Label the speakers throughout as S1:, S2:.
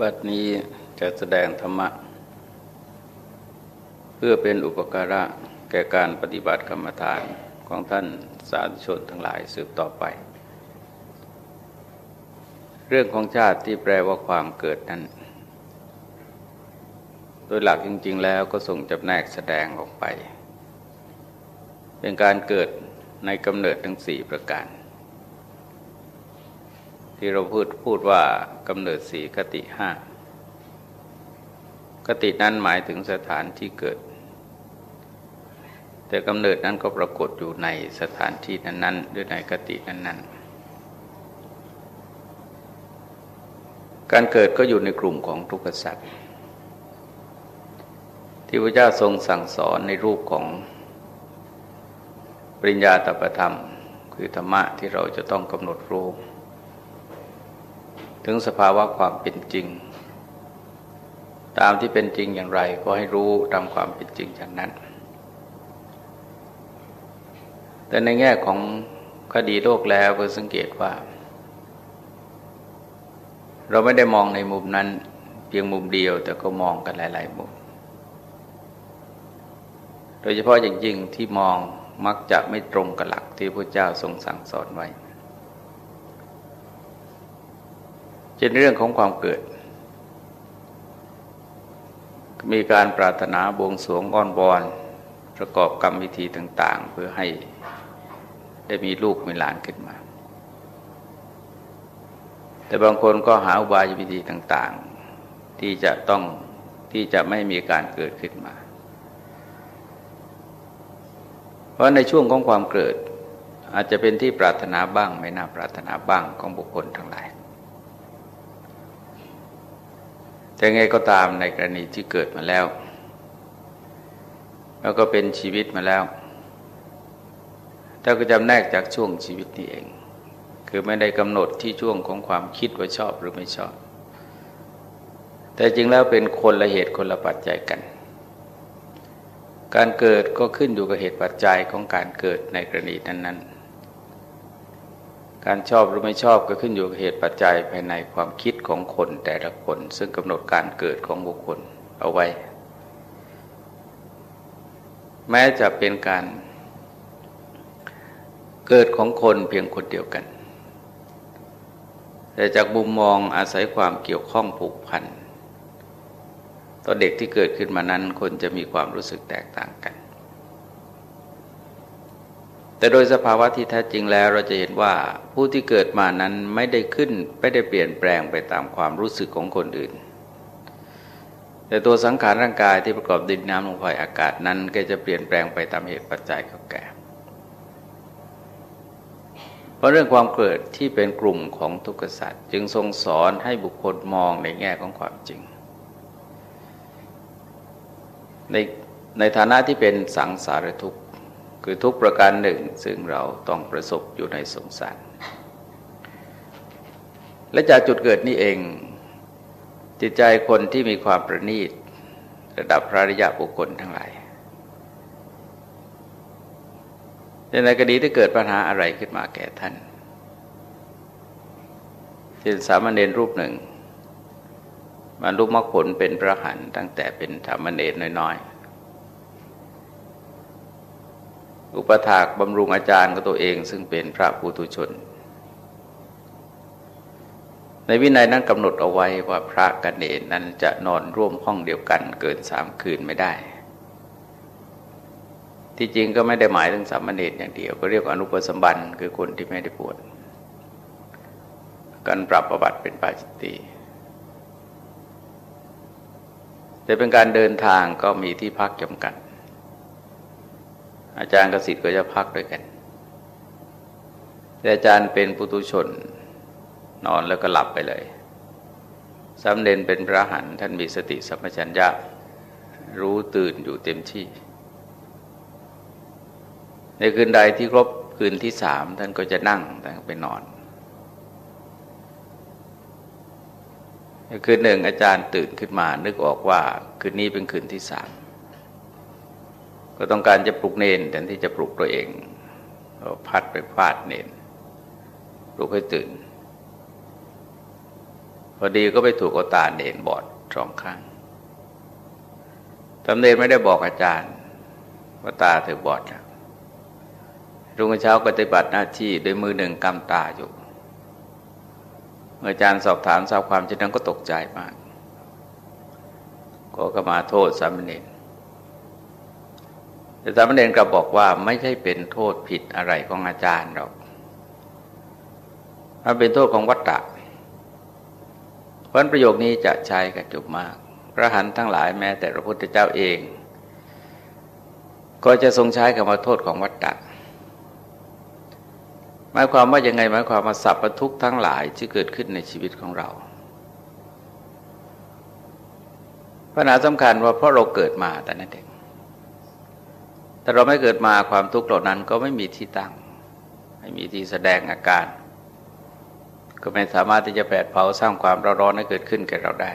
S1: บัดนี้จะแสดงธรรมะ เพื่อเป็นอุปการะแก่การปฏิบัติกรรมฐานของท่านสาธุชนทั้งหลายสืบต่อไป เรื่องของชาติที่แปลว่าความเกิดนั้น โดยหลักจริง ๆ แล้วก็ส่งจำแนกแสดงออกไป เป็นการเกิดในกำเนิดทั้งสี่ประการ ที่เราพูดพูดว่ากำเนิดสีกติห้ากตินั้นหมายถึงสถานที่เกิด แต่กำเนิดนั้นก็ปรากฏอยู่ในสถานที่นั้น ๆ หรือในกตินั้น ๆ การเกิดก็อยู่ในกลุ่มของทุกขสัตว์ที่พระเจ้าทรงสั่งสอนในรูปของปริญญาตประธรรม คือธรรมะที่เราจะต้องกำหนดรู้ ถึงสภาวะความเป็นจริง ตามที่เป็นจริงอย่างไรก็ให้รู้ตามความเป็นจริงอย่างนั้น แต่ในแง่ของคดีโลกแล้วเพื่อสังเกตว่า เราไม่ได้มองในมุมนั้น เพียงมุมเดียวแต่ก็มองกันหลาย ๆ มุม โดยเฉพาะอย่างยิ่งที่มองมักจะไม่ตรงกับหลักที่พระเจ้าทรงสั่งสอนไว้ เช่นเรื่องของความเกิด มีการปรารถนาบวงสวงอ้อนบอนประกอบกรรมวิธีต่าง ๆ เพื่อให้ได้มีลูกมีหลานขึ้นมา แต่บางคนก็หาอุบายวิธีต่าง ๆ ที่จะต้องที่จะไม่มีการเกิดขึ้นมา เพราะในช่วงของความเกิดอาจจะเป็นที่ปรารถนาบ้าง ไม่น่าปรารถนาบ้างของบุคคลทั้งหลาย แต่ไงก็ตามในกรณีที่เกิดมาแล้ว แล้วก็เป็นชีวิตมาแล้วถ้าก็จำแนกจากช่วงชีวิตนี้เอง คือไม่ได้กำหนดที่ช่วงของความคิดว่าชอบหรือไม่ชอบ แต่จริงแล้วเป็นคนละเหตุคนละปัจจัยกัน การเกิดก็ขึ้นอยู่กับเหตุปัจจัยของการเกิดในกรณีนั้นๆ การชอบหรือไม่ชอบก็ขึ้นอยู่กับเหตุปัจจัยภายในความคิดของคนแต่ละคน ซึ่งกำหนดการเกิดของบุคคลเอาไว้ แม้จะเป็นการเกิดของคนเพียงคนเดียวกัน แต่จากมุมมองอาศัยความเกี่ยวข้องผูกพันต่อเด็กที่เกิดขึ้นมานั้นคนจะมีความรู้สึกแตกต่างกัน แต่โดยสภาวะที่แท้จริงแล้วเราจะเห็นว่าผู้ที่เกิดมานั้นไม่ได้ขึ้นไม่ได้เปลี่ยนแปลงไปตามความรู้สึกของคนอื่น แต่ตัวสังขารร่างกายที่ประกอบดินน้ำลมไฟอากาศนั้น ก็จะเปลี่ยนแปลงไปตามเหตุปัจจัยของแก่เพราะเรื่องความเกิดที่เป็นกลุ่มของทุกขสัตว์จึงทรงสอนให้บุคคลมองในแง่ของความจริง ในในฐานะที่เป็นสังสารทุกข์ คือทุกประการหนึ่งซึ่งเราต้องประสบอยู่ในสงสาร และจากจุดเกิดนี้เอง จิตใจคนที่มีความประณีต ระดับพระริยาบุคคลทั้งหลายในกรณีที่เกิดปัญหาอะไรขึ้นมาแก่ท่านเช่นสามเณรรูปหนึ่งมันรูปมรรคผลเป็นพระหันตั้งแต่เป็นธรรมเณรน้อยๆ อุปถากบำรุงอาจารย์ของตัวเองซึ่งเป็นพระภูตุชน ในวินัยนั้นกำหนดเอาไว้ว่าพระกันเนนนั้นจะนอนร่วมห้องเดียวกันเกินสามคืนไม่ได้ ที่จริงก็ไม่ได้หมายถึงสามเณรอย่างเดียว ก็เรียกอนุปสมบันคือคนที่ไม่ได้ปวดการปรับประบัติเป็นปาจิตติแต่เป็นการเดินทางก็มีที่พักจำกัด อาจารย์กสิทธิ์ก็จะพักด้วยกัน แต่อาจารย์เป็นปุตุชน นอนแล้วก็หลับไปเลยสำเด็จเป็นพระหันท่านมีสติสัมปชัญญะรู้ตื่นอยู่เต็มที่ ในคืนใดที่ครบคืนที่สามท่านก็จะนั่งแต่ไปนอนคืนหนึ่งอาจารย์ตื่นขึ้นมานึกออกว่า คืนนี้เป็นคืนที่สาม ก็ต้องการจะปลุกเนนแทนที่จะปลุกตัวเองเราพัดไปฟาดเนนปลุกให้ตื่น พอดีก็ไปถูกอตาเนนบอดสองข้างตำเนนไม่ได้บอกอาจารย์ว่าตาเธอบอดแล้วรุ่งเช้าก็ปฏิบัติหน้าที่ด้วยมือหนึ่งกำตาอยู่ เมื่ออาจารย์สอบถามทราบความเช่นนั้นก็ตกใจมาก ก็กมาโทษสามเณร แต่สามเณรก็บอกว่าไม่ใช่เป็นโทษผิดอะไรของอาจารย์หรอกมันเป็นโทษของวัตตะเพราะประโยคนี้จะใช้กันจุมาก พระหันทั้งหลายแม้แต่พระพุทธเจ้าเอง ก็จะทรงใช้คำว่าโทษของวัตตะหมายความว่ายังไงหมายความว่าสัพพทุกทั้งหลายที่เกิดขึ้นในชีวิตของเราปัญหาสำคัญว่าเพราะเราเกิดมาแต่นั้นเอง แต่เราไม่เกิดมาความทุกข์เหล่านั้นก็ไม่มีที่ตั้ง ไม่มีที่แสดงอาการ ก็ไม่สามารถที่จะแผดเผาสร้างความร้อนให้เกิดขึ้นแก่เราได้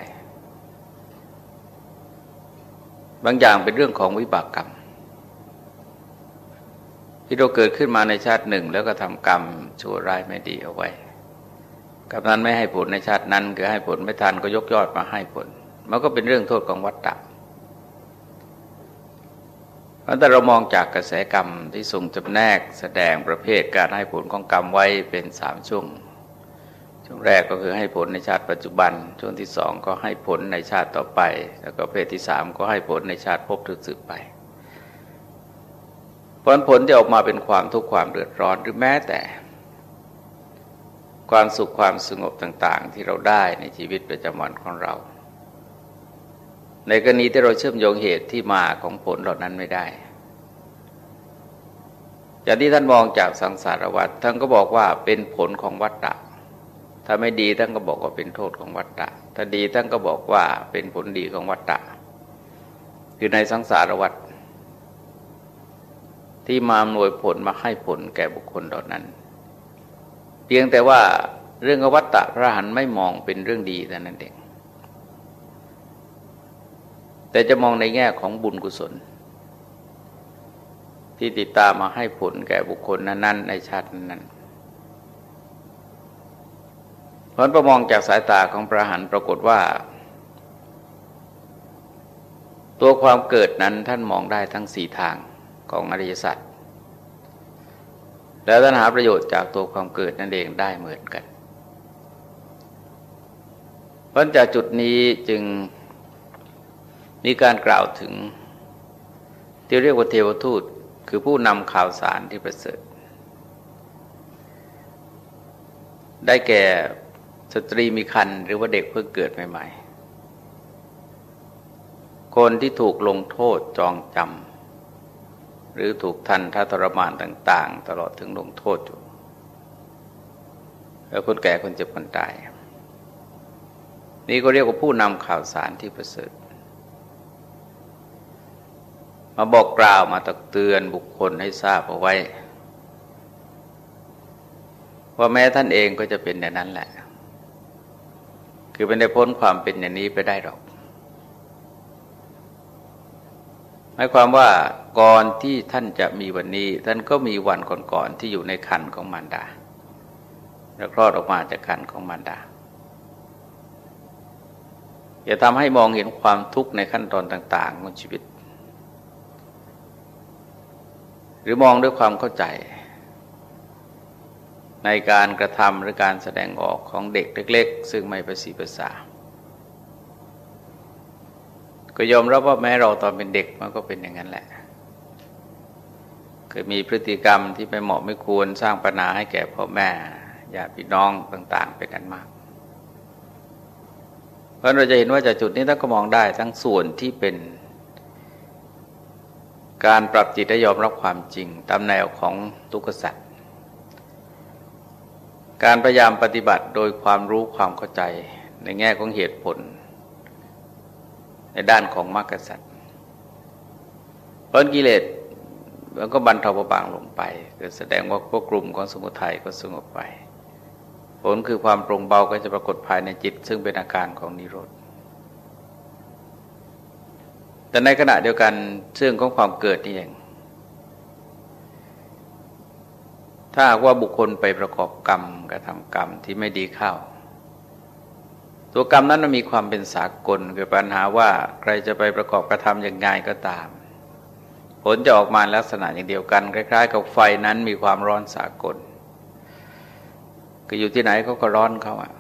S1: บางอย่างเป็นเรื่องของวิบากกรรม ที่เราเกิดขึ้นมาในชาติหนึ่ง แล้วก็ทำกรรมชั่วร้ายไม่ดีเอาไว้กรรมนั้นไม่ให้ผลในชาตินั้น คือให้ผลไม่ทันก็ยกยอดมาให้ผล มันก็เป็นเรื่องโทษของวัฏฏะ เพราะแต่เรามองจากกระแสกรรมที่ทรงจำแนกแสดงประเภทการให้ผลของกรรมไว้เป็นสามช่วง ช่วงแรกก็คือให้ผลในชาติปัจจุบัน ช่วงที่สองก็ให้ผลในชาติต่อไป แล้วก็ประเภทที่สามก็ให้ผลในชาติพบสืบไป ผลผลที่ออกมาเป็นความทุกข์ความเดือดร้อนหรือแม้แต่ ความสุขความสงบต่าง ๆ ที่เราได้ในชีวิตประจำวันของเรา ในกรณีที่เราเชื่อมโยงเหตุที่มาของผลเหล่านั้นไม่ได้อย่างที่ท่านมองจากสังสารวัฏท่านก็บอกว่าเป็นผลของวัฏฏะถ้าไม่ดีท่านก็บอกว่าเป็นโทษของวัฏฏะถ้าดีท่านก็บอกว่าเป็นผลดีของวัฏฏะคือในสังสารวัฏที่มาหน่วยผลมาให้ผลแก่บุคคลเหล่านั้น เพียงแต่ว่าเรื่องวัฏฏะพระหันไม่มองเป็นเรื่องดีแต่นั้นเอง แต่จะมองในแง่ของบุญกุศล ที่ติดตามมาให้ผลแก่บุคคลนั้นๆในชาตินั้นผลประมองจากสายตาของพระหันปรากฏว่า ตัวความเกิดนั้นท่านมองได้ทั้งสี่ทางของอริยสัจแล้วท่านหาประโยชน์จากตัวความเกิดนั่นเองได้เหมือนกัน เพราะจากจุดนี้จึง มีการกล่าวถึง ที่เรียกว่าเทวทูต คือผู้นำข่าวสารที่ประเสริฐ ได้แก่สตรีมีคันหรือว่าเด็กเพิ่งเกิดใหม่ๆ คนที่ถูกลงโทษจองจำหรือถูกทันทัทรมานต่าง ๆ ตลอดถึงลงโทษอยู่แล้วคนแก่คนเจ็บคนตาย นี่ก็เรียกว่าผู้นำข่าวสารที่ประเสริฐ มาบอกกล่าวมาตักเตือนบุคคลให้ทราบเอาไว้ ว่าแม้ท่านเองก็จะเป็นอย่างนั้นแหละ คือเป็นได้พ้นความเป็นอย่างนี้ไปได้หรอกหมายความว่าก่อนที่ท่านจะมีวันนี้ ท่านก็มีวันก่อนๆที่อยู่ในคันของมารดาแล้วคลอดออกมาจากคันของมารดาอย่าทำให้มองเห็นความทุกข์ในขั้นตอนต่าง ๆ ของชีวิต หรือมองด้วยความเข้าใจ ในการกระทำหรือการแสดงออกของเด็กเล็ก ๆ ซึ่งไม่ประสีภาษา ก็ยอมรับว่าแม้เราตอนเป็นเด็กมันก็เป็นอย่างนั้นแหละเคยมีพฤติกรรมที่ไม่เหมาะไม่ควรสร้างปัญหาให้แก่พ่อแม่ญาติพี่น้องต่าง ๆ เป็นกันมากเพราะเราจะเห็นว่าจากจุดนี้ท่านก็มองได้ทั้งส่วนที่เป็น การปรับจิตให้ยอมรับความจริงตามแนวของทุกขสัตว์การพยายามปฏิบัติโดยความรู้ความเข้าใจในแง่ของเหตุผล ในด้านของมรรคสัตว์เพราะกิเลสมันก็บรรเทาเบาบางลงไปก็แสดงว่าพวกกลุ่มของสมุทัยก็สงบไป ผลคือความปรงเบาก็จะปรากฏภายในจิต ซึ่งเป็นอาการของนิโรธ แต่ในขณะเดียวกันเรื่องของความเกิดนี่เองถ้าว่าบุคคลไปประกอบกรรมกระทำกรรมที่ไม่ดีเข้า ตัวกรรมนั้นมันมีความเป็นสากลคือปัญหาว่าใครจะไปประกอบกระทำอย่างไงก็ตาม ผลจะออกมาลักษณะอย่างเดียวกัน คล้าย ๆ กับไฟนั้นมีความร้อนสากลก็อยู่ที่ไหนเขาก็ร้อนเขาอะ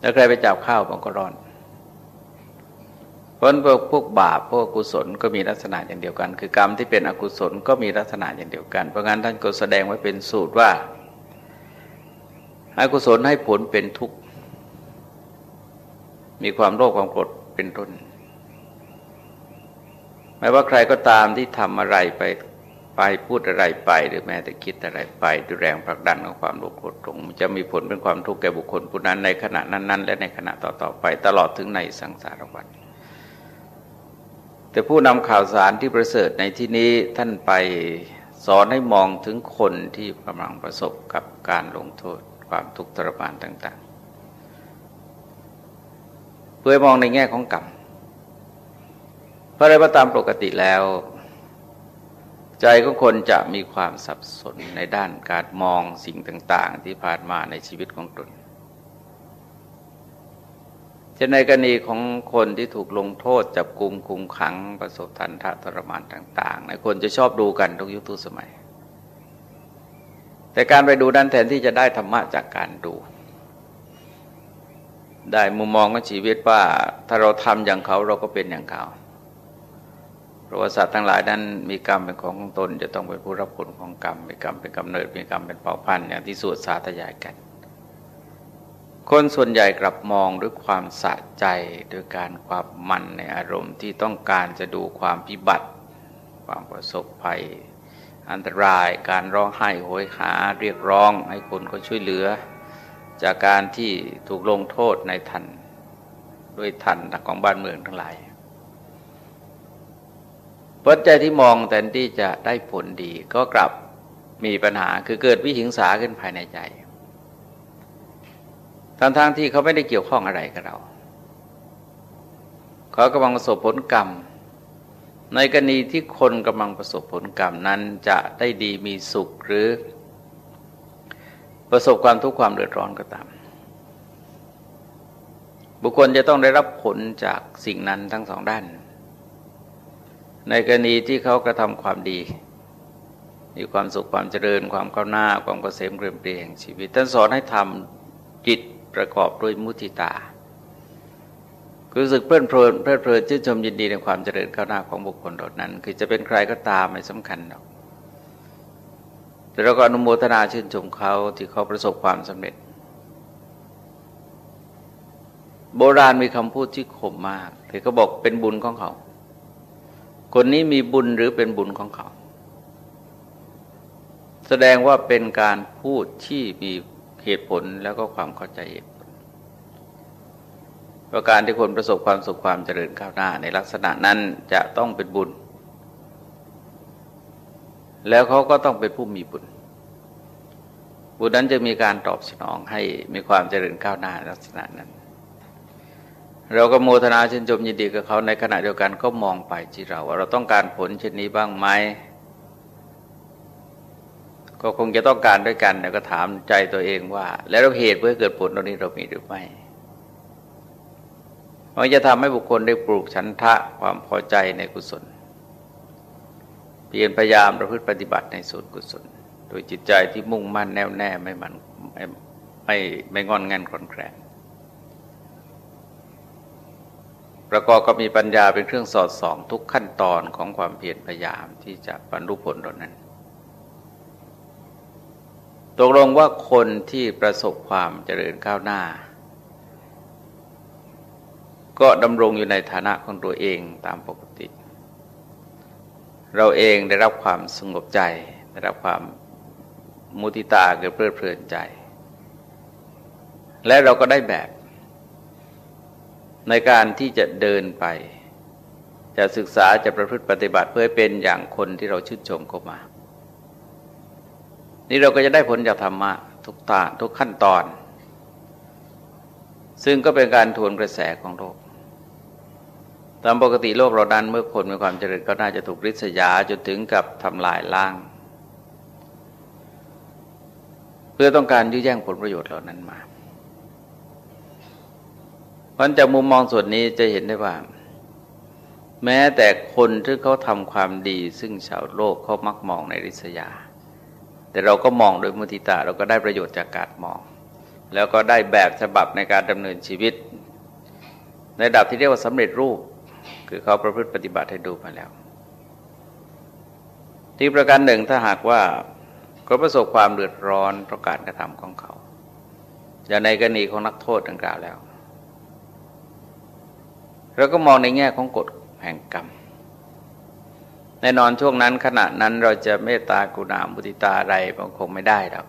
S1: แล้วใครไปจับข้าวมันก็ร้อน ราะพวกพวกบาปพวกกุศลก็มีลักษณะอย่างเดียวกัน คือกรรมที่เป็นอกุศลก็มีลักษณะอย่างเดียวกัน เพราะงั้นท่านก็แสดงไว้เป็นสูตรว่าอกุศลให้ผลเป็นทุกข์ มีความโลภความโกรธเป็นต้นไม่ว่าใครก็ตามที่ทำอะไรไปไปพูดอะไรไป หรือแม้แต่คิดอะไรไปด้วยแรงผลักดันของความโลภโกรธหลงจะมีผลเป็นความทุกข์แก่บุคคลผู้นั้นในขณะนั้นๆ และในขณะต่อๆไปตลอดถึงในสังสารวัฏ แต่ผู้นำข่าวสารที่ประเสริฐในที่นี้ท่านไปสอนให้มองถึงคนที่กำลังประสบกับการลงโทษความทุกข์ทรมานต่าง ๆ เพื่อมองในแง่ของกรรมเพราะอะไรก็ตามปกติแล้ว ใจของคนจะมีความสับสนในด้านการมองสิ่งต่าง ๆ ที่ผ่านมาในชีวิตของตน จะในกรณีของคนที่ถูกลงโทษจับกลุมคุมขังประสบทันทะทรมานต่างๆในคนจะชอบดูกันทุกยุคทุกสมัย แต่การไปดูนั้นแทนที่จะได้ธรรมะจากการดู ได้มุมมองของชีวิตว่า ถ้าเราทำอย่างเขาเราก็เป็นอย่างเขาเพราะว่าสัตว์ทั้งหลายนั้นมีกรรมเป็นของตน จะต้องเป็นผู้รับผลของกรรมมีกรรมเป็นกำเนิดมีกรรมเป็นเผ่าพันธุ์อย่างที่สวดสาธยายกัน คนส่วนใหญ่กลับมองด้วยความสะใจโดยการความมันในอารมณ์ที่ต้องการจะดูความพิบัติ ความประสบภัย อันตรายการร้องไห้โหยหาเรียกร้องให้คนเขาช่วยเหลือ จากการที่ถูกลงโทษในทันด้วยทันของบ้านเมืองทั้งหลายปัจจัยที่มองแต่ที่จะได้ผลดีก็กลับมีปัญหาคือเกิดวิหิงสาขึ้นภายในใจ ทั้งๆทที่เขาไม่ได้เกี่ยวข้องอะไรกับเราเขากำลังประสบผลกรรม ในกรณีที่คนกำลังประสบผลกรรมนั้นจะได้ดีมีสุขหรือ ประสบความทุกข์ความเดือดร้อนก็ตาม บุคคลจะต้องได้รับผลจากสิ่งนั้นทั้งสองด้าน ในกรณีที่เขากระทำความดีมีความสุขความเจริญความก้าวหน้าความเกษมเกรียมเปรียงชีวิตท่านสอนให้ทำจิต ประกอบด้วยมุทิตารู้สึกเพลินเพลินเพลินเพลินชื่นชมยินดีในความเจริญก้าวหน้าของบุคคลเหล่านั้น คือจะเป็นใครก็ตามไม่สำคัญหรอกแต่เราก็อนุโมทนาชื่นชมเขาที่เขาประสบความสำเร็จ โบราณมีคำพูดที่คมมากที่เขาบอกเป็นบุญของเขา คนนี้มีบุญหรือเป็นบุญของเขา แสดงว่าเป็นการพูดที่มี เหตุผลแล้วก็ความเข้าใจเหตุผลประการที่คนประสบความสุขความเจริญก้าวหน้า ในลักษณะนั้นจะต้องเป็นบุญ แล้วเขาก็ต้องเป็นผู้มีบุญ บุญนั้นจะมีการตอบสนองให้มีความเจริญก้าวหน้าลักษณะนั้น เราก็โมทนาชื่นชมยินดีกับเขาในขณะเดียวกันก็มองไปที่เราว่าเราต้องการผลเช่นนี้บ้างไหม ก็คงจะต้องการด้วยกันแล้วก็ถามใจตัวเองว่า แล้วเหตุเพื่อเกิดผลตรงนี้เรามีหรือไม่มันจะทำให้บุคคลได้ปลูกฉันทะความพอใจในกุศล เพียรพยายามประพฤติปฏิบัติในส่วนกุศล โดยจิตใจที่มุ่งมั่นแน่วแน่ไม่มันไม่ไม่ไม่งอนงันคลอนแคลนประกอบก็มีปัญญาเป็นเครื่องสอดส่องทุกขั้นตอนของความเพียรพยายามที่จะบรรลุผลตรงนั้น ตกลงว่าคนที่ประสบความเจริญก้าวหน้า ก็ดำรงอยู่ในฐานะของตัวเองตามปกติ เราเองได้รับความสงบใจ ได้รับความมุติตาเกิดเพลิดเพลินใจ และเราก็ได้แบบในการที่จะเดินไป จะศึกษาจะประพฤติปฏิบัติเพื่อเป็นอย่างคนที่เราชื่นชมเข้ามา นี่เราก็จะได้ผลจากธรรมะทุกตาทุกขั้นตอน ซึ่งก็เป็นการทวนกระแสของโลก ตามปกติโลกเราดันเมื่อคนมีความเจริญก็น่าจะถูกริษยาจนถึงกับทำลายล้าง เพื่อต้องการยื้อแย่งผลประโยชน์เหล่านั้นมาเพราะจากมุมมองส่วนนี้จะเห็นได้ว่า แม้แต่คนที่เขาทำความดี ซึ่งชาวโลกเขามักมองในริษยา แต่เราก็มองโดยมุติตาเราก็ได้ประโยชน์จากการมอง แล้วก็ได้แบบฉบับในการดำเนินชีวิต ในระดับที่เรียกว่าสำเร็จรูป คือเขาประพฤติปฏิบัติให้ดูมาแล้วที่ประการหนึ่งถ้าหากว่าเขาประสบความเดือดร้อนเพราะการกระทำของเขา อย่างในกรณีของนักโทษดังกล่าวแล้วเราก็มองในแง่ของกฎแห่งกรรม น่นอนช่วงนั้นขณะนั้นเราจะเมตตากรุณามุติตาอะไรมันคงไม่ได้แล้ว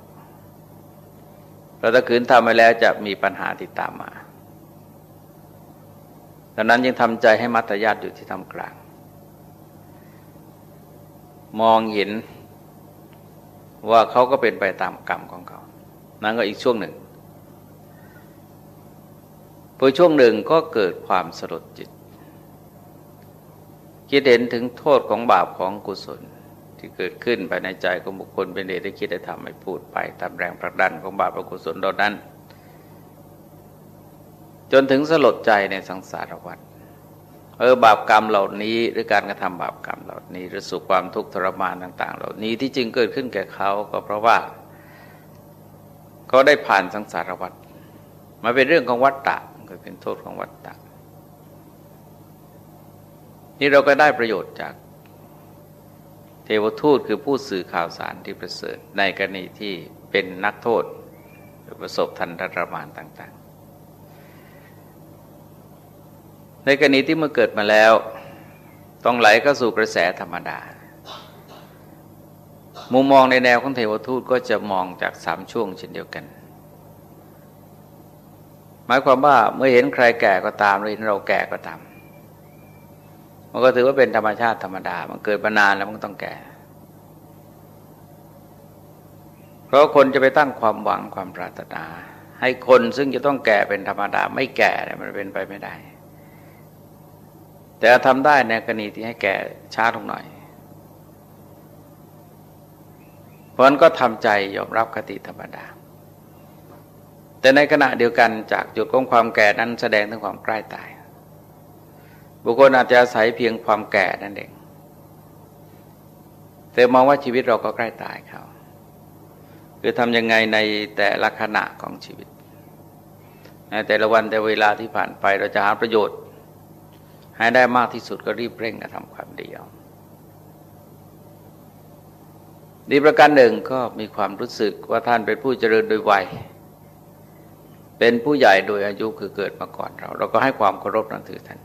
S1: เราถ้าคืนทำไปแล้วจะมีปัญหาติดตามมาดังนั้นยังทำใจให้มัตยัดอยู่ที่ทำกลาง มองเห็นว่าเขาก็เป็นไปตามกรรมของเขา นั้นก็อีกช่วงหนึ่งพอช่วงหนึ่งก็เกิดความสลดจิต คิดเห็นถึงโทษของบาปของกุศลที่เกิดขึ้นภายในใจของบุคคลเป็นเหตุให้คิดได้ทำให้พูดไปตามแรงผลักดันของบาปอกุศลดนั้น จนถึงสลดใจในสังสารวัฏเออบาปกรรมเหล่านี้หรือการกระทำบาปกรรมเหล่านี้หรือสุขความทุกข์ทรมานต่าง ๆ เหล่านี้ที่จริงเกิดขึ้นแก่เขาก็เพราะว่าเขาได้ผ่านสังสารวัฏมาเป็นเรื่องของวัฏฏะก็เป็นโทษของวัฏฏะ นี่เราก็ได้ประโยชน์จากเทวทูตคือผู้สื่อข่าวสารที่ประเสริฐในกรณีที่เป็นนักโทษประสบทันตรมานต่าง ๆ ในกรณีที่เมื่อเกิดมาแล้ว ต้องไหลเข้าสู่กระแสธรรมดา มุมมองในแนวของเทวทูตก็จะมองจากสามช่วงเช่นเดียวกัน หมายความว่าเมื่อเห็นใครแก่ก็ตามหรือเห็นเราแก่ก็ตาม มันก็ถือว่าเป็นธรรมชาติธรรมดา มันเกิดมานานแล้วมันต้องแก่ เพราะคนจะไปตั้งความหวังความปรารถนา ให้คนซึ่งจะต้องแก่เป็นธรรมดา ไม่แก่เนี่ยมันเป็นไปไม่ได้ แต่ทำได้ในกรณีที่ให้แก่ช้าลงหน่อย เพราะนั้นก็ทำใจยอมรับคติธรรมดา แต่ในขณะเดียวกันจากจุดของความแก่นั้นแสดงถึงความใกล้ตาย บุคคลอาจจะอาศัยเพียงความแก่นั่นเองแต่มองว่าชีวิตเราก็ใกล้ตายเขาคือทำยังไงในแต่ละขณะของชีวิต ในแต่ละวันแต่เวลาที่ผ่านไปเราจะหาประโยชน์ ให้ได้มากที่สุดก็รีบเร่งกระทำความดีเอาดีประการหนึ่งก็มีความรู้สึกว่าท่านเป็นผู้เจริญโดยวัย เป็นผู้ใหญ่โดยอายุคือเกิดมาก่อนเรา เราก็ให้ความเคารพนับถือท่าน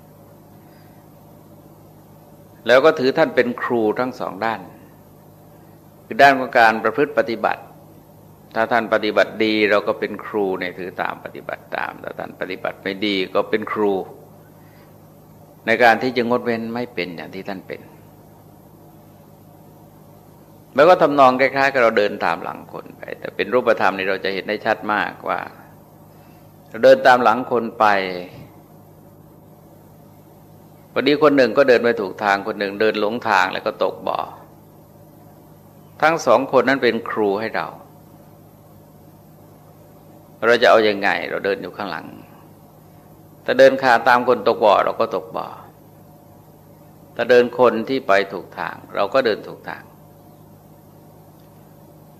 S1: แล้วก็ถือท่านเป็นครูทั้งสองด้าน คือด้านของการประพฤติปฏิบัติ ถ้าท่านปฏิบัติดีเราก็เป็นครูในถือตามปฏิบัติตาม ถ้าท่านปฏิบัติไม่ดีก็เป็นครู ในการที่จะงดเว้นไม่เป็นอย่างที่ท่านเป็น แล้วก็ทำนองคล้ายๆกับเราเดินตามหลังคนไป แต่เป็นรูปธรรมนี่เราจะเห็นได้ชัดมากว่า เดินตามหลังคนไป วันนี้คนหนึ่งก็เดินไปถูกทางคนหนึ่งเดินหลงทางแล้วก็ตกบ่อ ทั้งสองคนนั้นเป็นครูให้เรา เราจะเอาอยัางไง เราเดินอยู่ข้างหลังถ้าเดินขาตามคนตกบ่อเราก็ตกบ่อถ้าเดินคนที่ไปถูกทาง เราก็เดินถูกทาง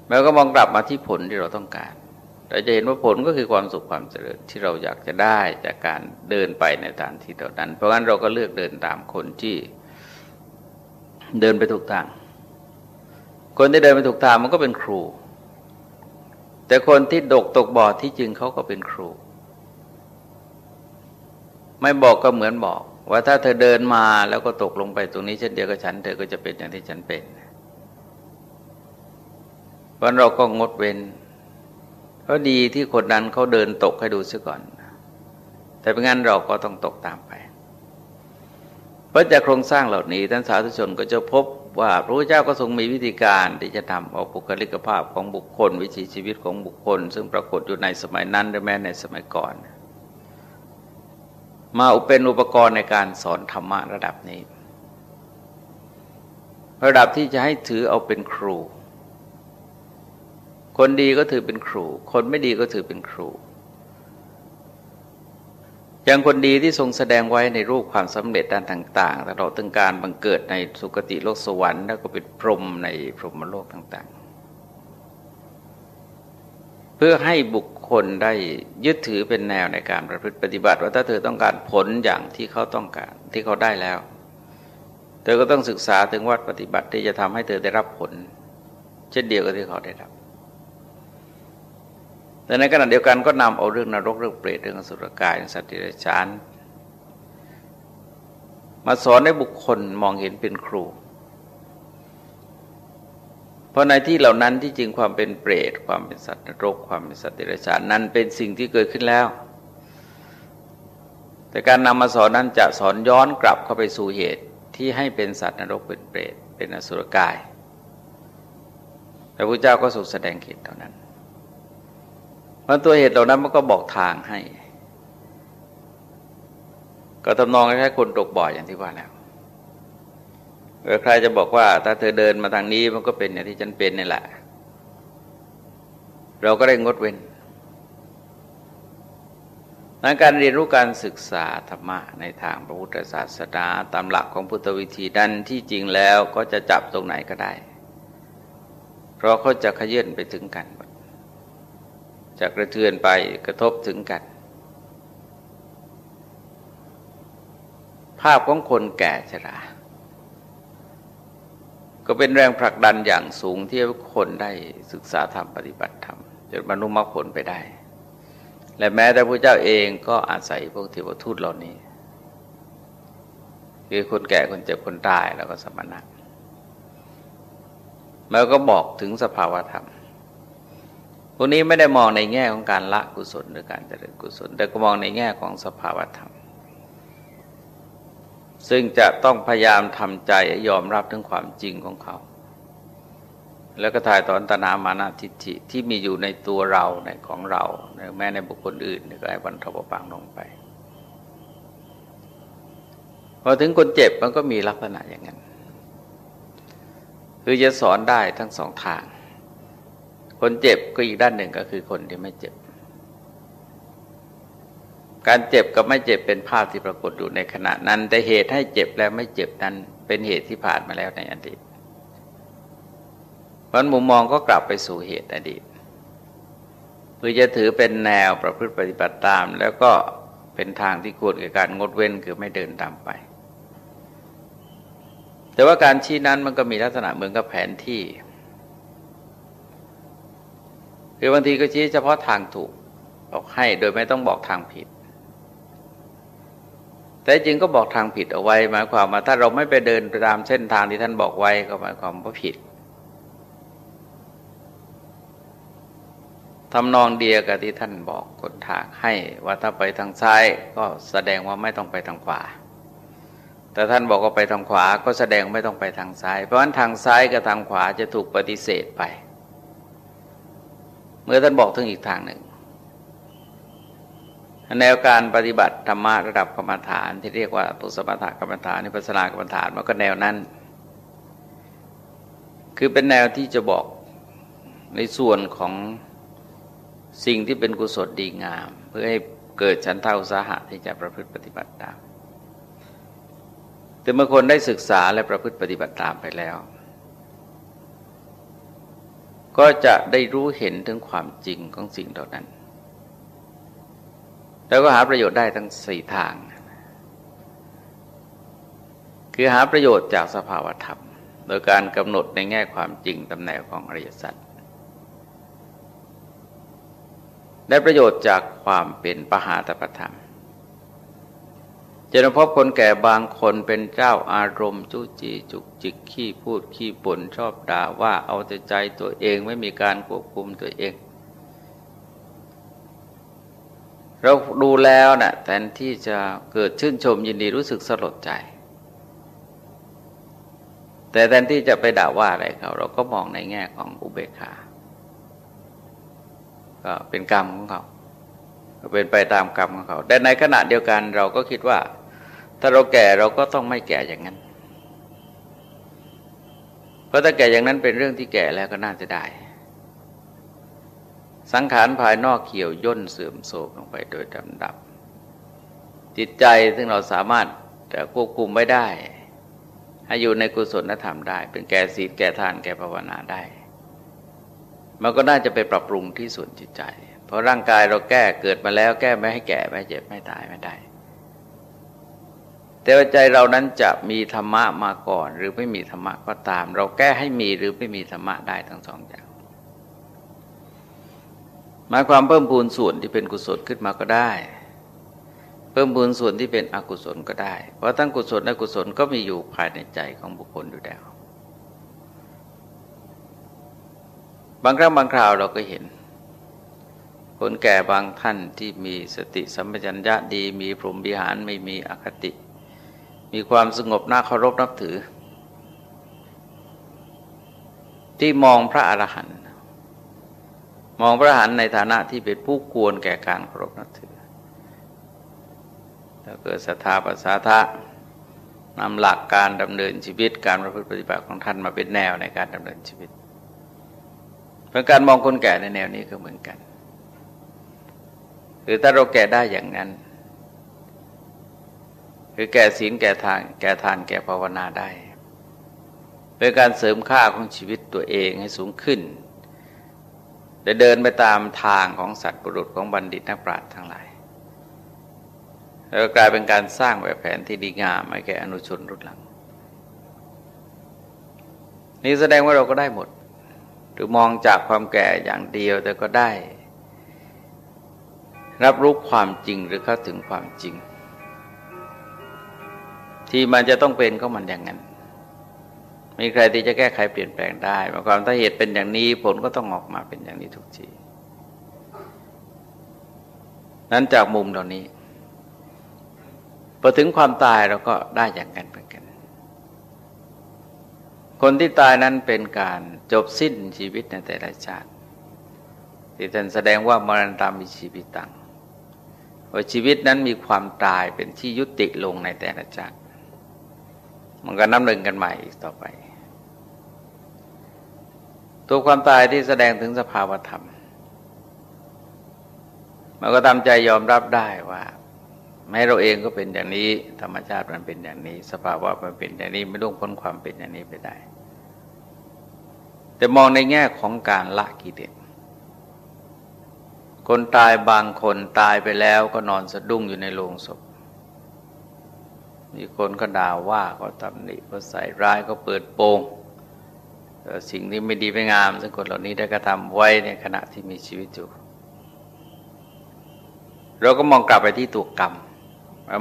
S1: แล้วก็มองกลับมาที่ผลที่เราต้องการ เราจะเห็นว่าผลก็คือความสุขความเจริญที่เราอยากจะได้จากการเดินไปในทางที่เรานั้น เพราะงั้นเราก็เลือกเดินตามคนที่เดินไปถูกทาง คนที่เดินไปถูกทางมันก็เป็นครู แต่คนที่ดกตกบ่อที่จริงเขาก็เป็นครู ไม่บอกก็เหมือนบอก ว่าถ้าเธอเดินมาแล้วก็ตกลงไปตรงนี้เช่นเดียวกับฉันเธอก็จะเป็นอย่างที่ฉันเป็นเพราะเราก็งดเว้น ก็ดีที่คนนั้นเขาเดินตกให้ดูซะก่อน แต่เป็นงั้นเราก็ต้องตกตามไปเพราะจากโครงสร้างเหล่านี้ท่านสาธุชนก็จะพบว่าพระพุทธเจ้าก็ทรงมีวิธีการที่จะทำเอาบุคลิกภาพของบุคคล วิถีชีวิตของบุคคล ซึ่งปรากฏอยู่ในสมัยนั้นหรือแม้ในสมัยก่อน มาเป็นอุปกรณ์ในการสอนธรรมะระดับนี้ ระดับที่จะให้ถือเอาเป็นครู คนดีก็ถือเป็นครู คนไม่ดีก็ถือเป็นครู อย่างคนดีที่ทรงแสดงไว้ในรูปความสำเร็จด้านต่างๆตลอดถึงการบังเกิดในสุคติโลกสวรรค์ แล้วก็เป็นพรหมในพรหมโลกต่าง ๆ เพื่อให้บุคคลได้ยึดถือเป็นแนวในการประพฤติปฏิบัติ ว่าถ้าเธอต้องการผลอย่างที่เขาต้องการที่เขาได้แล้ว เธอก็ต้องศึกษาถึงวัดปฏิบัติที่จะทำให้เธอได้รับผล เช่นเดียวกับที่เขาได้รับ แต่ในขณะเดียวกันก็นำเอาเรื่องนรกเรื่องเปรตเรื่องสุรกายสัตว์ดิเรชันมาสอนให้บุคคลมองเห็นเป็นครู เพราะในที่เหล่านั้นที่จริงความเป็นเปรต ความเป็นสัตว์นรก ความเป็นสัตว์ดิเรชันนั้นเป็นสิ่งที่เกิดขึ้นแล้ว แต่การนำมาสอนนั้นจะสอนย้อนกลับเข้าไปสู่เหตุที่ให้เป็นสัตว์นรกเป็นเปรต เป็นอสุรกายพระพุทธเจ้าก็ทรงแสดงเหตุเท่านั้น เพราะตัวเหตุเหล่านั้นมันก็บอกทางให้ ก็ทำนองแคล้ายๆคนตกบ่อยอย่างที่ว่าแล้วเออใครจะบอกว่า ถ้าเธอเดินมาทางนี้มันก็เป็นอย่างที่ฉันเป็นนี่แหละ เราก็ได้งดเว้นในการเรียนรู้การศึกษาธรรมะในทางพระพุทธศาสนาตามหลักของพุทธวิธีดันที่จริงแล้วก็จะจับตรงไหนก็ได้ เพราะเขาจะขยื่นไปถึงกัน จะกระเทือนไปกระทบถึงกัน ภาพของคนแก่ชรา ก็เป็นแรงผลักดันอย่างสูงที่คนได้ศึกษาธรรมปฏิบัติธรรมจนบรรลุมรรคผลไปได้ และแม้แต่พระเจ้าเองก็อาศัยพวกเทวทูตเหล่านี้คือคนแก่คนเจ็บคนตายแล้วก็สมณะแล้วก็บอกถึงสภาวธรรม วกนี้ไม่ได้มองในแง่ของการละกุศลหรือการเจริญกุศล แต่ก็มองในแง่ของสภาวธรรม ซึ่งจะต้องพยายามทำใจยอมรับถึงความจริงของเขา แล้วก็ถ่ายตอนตนามานาทิฏฐิที่มีอยู่ในตัวเราในของเราแม้ในบุคคลอื่นก็ให้บรรทบปังลงไปพอถึงคนเจ็บมันก็มีลักษณะอย่างนั้น คือจะสอนได้ทั้งสองทาง คนเจ็บก็อีกด้านหนึ่งก็คือคนที่ไม่เจ็บ การเจ็บกับไม่เจ็บเป็นภาพที่ปรากฏอยู่ในขณะนั้น แต่เหตุให้เจ็บและไม่เจ็บนั้น เป็นเหตุที่ผ่านมาแล้วในอดีตเพราะมุมมองก็กลับไปสู่เหตุอดีตเพื่อจะถือเป็นแนวประพฤติปฏิบัติตาม แล้วก็เป็นทางที่ควรแก่การงดเว้นคือไม่เดินตามไป แต่ว่าการชี้นั้นมันก็มีลักษณะเหมือนกับแผนที่ คือบางทีก็ชี้เฉพาะทางถูกบอกให้โดยไม่ต้องบอกทางผิด แต่จริงก็บอกทางผิดเอาไว้ หมายความว่าถ้าเราไม่ไปเดินตามเส้นทางที่ท่านบอกไว้ก็หมายความว่าผิดทำนองเดียวกับที่ท่านบอกคนทางให้ว่าถ้าไปทางซ้ายก็แสดงว่าไม่ต้องไปทางขวา แต่ท่านบอกว่าไปทางขวาก็แสดงไม่ต้องไปทางซ้าย เพราะฉะนั้นทางซ้ายกับทางขวาจะถูกปฏิเสธไป เมื่อท่านบอกถึงอีกทางหนึ่ง แนวการปฏิบัติธรรมะระดับกรรมฐาน ที่เรียกว่าปุสมถกรรมฐานนิพพานากรรมฐานมันก็แนวนั้น คือเป็นแนวที่จะบอกในส่วนของสิ่งที่เป็นกุศลดีงาม เพื่อให้เกิดฉันเท่าสาหะที่จะประพฤติปฏิบัติตามแต่เมื่อคนได้ศึกษาและประพฤติปฏิบัติตามไปแล้ว ก็จะได้รู้เห็นถึงความจริงของสิ่งเหล่านั้น แล้วก็หาประโยชน์ได้ทั้งสี่ทาง คือหาประโยชน์จากสภาวธรรม โดยการกำหนดในแง่ความจริงตำแหน่งของอริยสัจได้ประโยชน์จากความเป็นปหาตประธรรม จะพบคนแก่บางคนเป็นเจ้าอารมณ์จุจีจุกจิกขี้พูดขี้ป่นชอบด่าว่าเอาแต่ใจตัวเองไม่มีการควบคุมตัวเอง เราดูแล้วนะ่ะแทนที่จะเกิดชื่นชมยินดีรู้สึกสลดใจ แต่แทนที่จะไปด่าว่าอะไรเขาเราก็มองในแง่ของอุเบกขาก็เป็นกรรมของเขาเป็นไปตามกรรมของเขา แต่ในขณะเดียวกันเราก็คิดว่า ถ้าเราแก่เราก็ต้องไม่แก่อย่างนั้น เพราะถ้าแก่อย่างนั้นเป็นเรื่องที่แก่แล้วก็น่าจะได้ สังขารภายนอกเขียวย่นเสื่อมโทรมลงไปโดยลำดับ จิตใจซึ่งเราสามารถควบคุมไม่ได้ให้อยู่ในกุศลธรรมได้ เป็นแก่ศีลแก่ทานแก่ภาวนาได้ มันก็น่าจะไปปรับปรุงที่ส่วนจิตใจ เพราะร่างกายเราแก้เกิดมาแล้วแก้ไม่ให้แก่ไม่เจ็บไม่ตายไม่ได้ แต่ว่าใจเรานั้นจะมีธรรมะมาก่อน หรือไม่มีธรรมะก็ตาม เราแก้ให้มีหรือไม่มีธรรมะได้ทั้งสองอย่างหมายความเพิ่มพูนส่วนที่เป็นกุศลขึ้นมาก็ได้ เพิ่มพูนส่วนที่เป็นอกุศลก็ได้ เพราะทั้งกุศลและกุศลก็มีอยู่ภายในใจของบุคคลอยู่แล้วบางครั้งบางคราวเราก็เห็น คนแก่บางท่านที่มีสติสัมปชัญญะดี มีพรหมวิหารไม่มีอคติ มีความสงบน่าเคารพนับถือ ที่มองพระอรหันต์มองพระอรหันต์ในฐานะที่เป็นผู้ควรแก่การเคารพนับถือแล้วเกิดศรัทธาปัสสาทะนำหลักการดำเนินชีวิตการประพฤติปฏิบัติของท่านมาเป็นแนวในการดำเนินชีวิตเพราะการมองคนแก่ในแนวนี้ก็เหมือนกัน คือถ้าเราแก่ได้อย่างนั้น คือแก่ศีลแก่ทานแก่ทานแก่ภาวนาได้เป็นการเสริมค่าของชีวิตตัวเองให้สูงขึ้นได้เดินไปตามทางของสัตว์ปรุษของบัณฑิตนักปราชญ์ทั้งหลายแล้วกลายเป็นการสร้างแบบแผนที่ดีงามให้แก่อนุชนรุ่นหลัง นี่แสดงว่าเราก็ได้หมด หรือมองจากความแก่อย่างเดียวแต่ก็ได้ รับรู้ความจริงหรือเข้าถึงความจริง ที่มันจะต้องเป็นก็มันอย่างนั้น มีใครที่จะแก้ไขเปลี่ยนแปลงได้มาความถ้าเหตุเป็นอย่างนี้ผลก็ต้องออกมาเป็นอย่างนี้ทุกทีนั้นจากมุมเหล่านี้พอถึงความตายเราก็ได้อย่างกันเหมือนกัน คนที่ตายนั้นเป็นการจบสิ้นชีวิตในแต่ละชาติ ที่ท่านแสดงว่ามรณตามมีชีวิตตังว่าชีวิตนั้นมีความตายเป็นที่ยุติลงในแต่ละชาติ มันก็น้ำหนึ่งกันใหม่อีกต่อไป ตัวความตายที่แสดงถึงสภาวธรรม มันก็ทำใจยอมรับได้ว่าแม้เราเองก็เป็นอย่างนี้ ธรรมชาติมันเป็นอย่างนี้ สภาวะมันเป็นอย่างนี้ไม่ต้องพ้นความเป็นอย่างนี้ไปได้ แต่มองในแง่ของการละกิเลสคนตายบางคนตายไปแล้วก็นอนสะดุ้งอยู่ในโลงศพ มีคนก็ด่าว่าก็ตำหนิก็ใส่ร้ายก็เปิดโปงสิ่งที่ไม่ดีไม่งามซึ่งคนเหล่านี้ได้กระทำไว้ในขณะที่มีชีวิตอยู่ เราก็มองกลับไปที่ตัวกรรม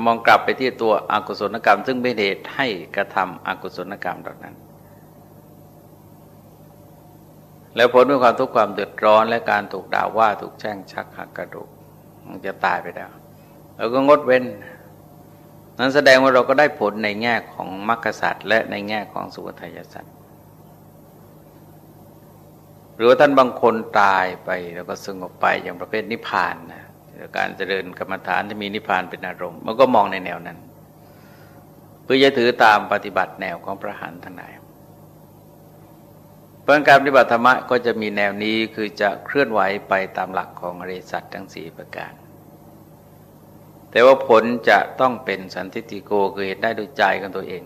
S1: มองกลับไปที่ตัวอกุศลกรรม ซึ่งเป็นเหตุให้กระทำอกุศลกรรมเหล่านั้น แล้วผลด้วยความทุกข์ความเดือดร้อนและการถูกด่าว่าถูกแช่งชักหักกระดูกมันจะตายไปแล้วเราก็งดเว้น นั้นแสดงว่าเราก็ได้ผลในแง่ของมรรคสัตว์และในแง่ของสุวัทยสัตว์หรือว่าท่านบางคนตายไปแล้วก็สงบไปอย่างประเภทนิพพานนะการเจริญกรรมฐานที่มีนิพพานเป็นอารมณ์ มันก็มองในแนวนั้น เพื่อจะถือตามปฏิบัติแนวของพระหันทั้งหลายเพราะการปฏิบัติธรรมะก็จะมีแนวนี้คือจะเคลื่อนไหวไปตามหลักของอริสัตทั้งสี่ประการ แต่ว่าผลจะต้องเป็นสันติติโกคือเห็นได้โดยใจกันตัวเอง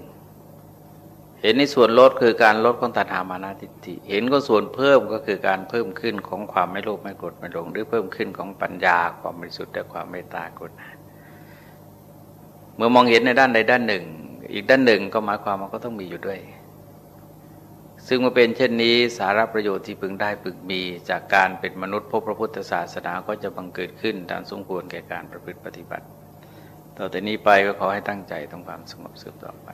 S1: เห็นในส่วนลดคือการลดของตัณหามานาทิฏฐิ เห็นก็ส่วนเพิ่มก็คือการเพิ่มขึ้นของความไม่โลภไม่โกรธไม่หลง หรือเพิ่มขึ้นของปัญญาความบริสุทธิ์และความเมตตากรุณาเมื่อมองเห็นในด้านใดด้านหนึ่ง อีกด้านหนึ่งก็หมายความว่าก็ต้องมีอยู่ด้วย ซึ่งมาเป็นเช่นนี้สาระประโยชน์ที่พึงได้พึงมี จากการเป็นมนุษย์พบพระพุทธศาสนาก็จะบังเกิดขึ้นตามสมควรแก่การประพฤติปฏิบัติ ต่อแต่นี้ไปก็ขอให้ตั้งใจทำความสงบสืบต่อไป